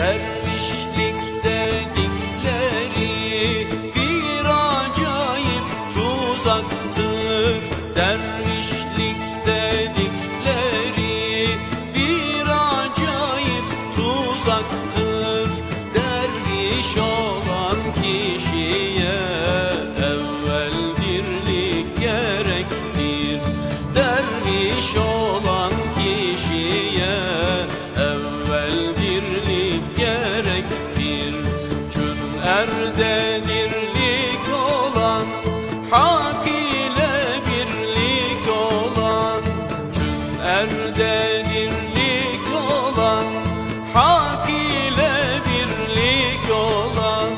Dervişlik dedikleri bir acayip tuzaktır. Dervişlik dedikleri bir acayip tuzaktır. Derviş olan kişiye evvel birlik gerektir. Derviş olan kişiye Dirlik olan Hak ile birlik olan Cüm'erde dirlik olan Hak ile birlik olan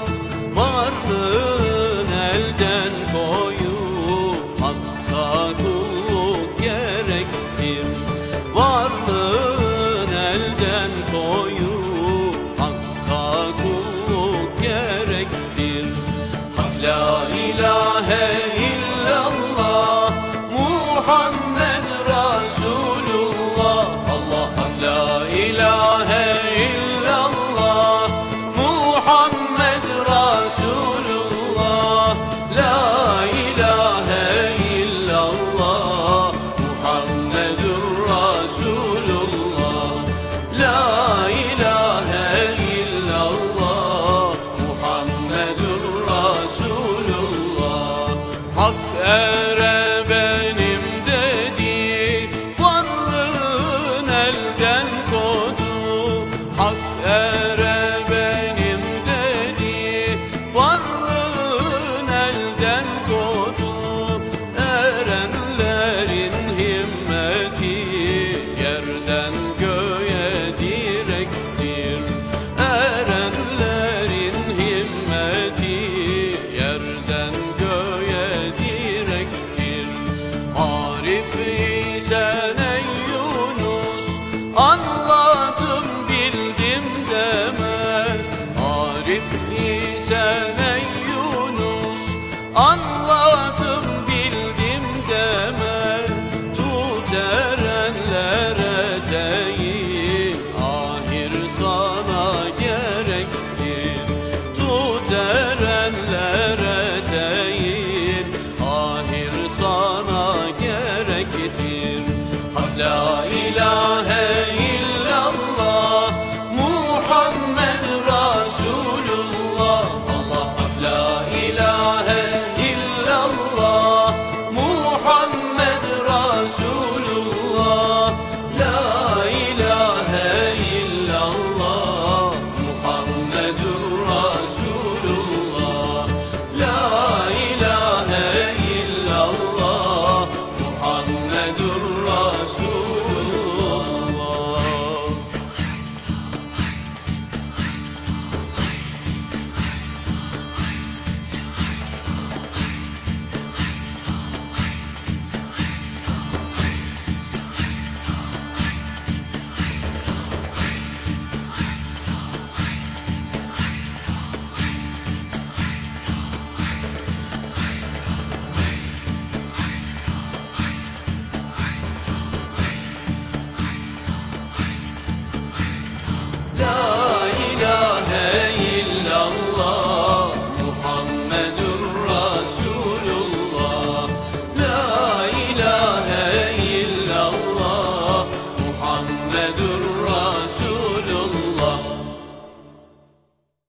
Varlığın elden koyup Hakka kulluk gerektir. Varlığın elden koyup ilahe illallah Muhammed Resulullah Allah la ilahe illallah Muhammed Resulullah La ilahe illallah Muhammedur Resulullah La Hak ere benim dedi Varlığın elden kodu Erenlerin himmeti Yerden göğe direktir. Erenlerin himmeti Yerden göğe direktir. Arif ise bildim deme Arif ise ey Yunus Anladım bildim deme Tut erenlere eteği Ahir sana gerektir. Tut erenlere eteğin Ahir sana gerektir. İlahe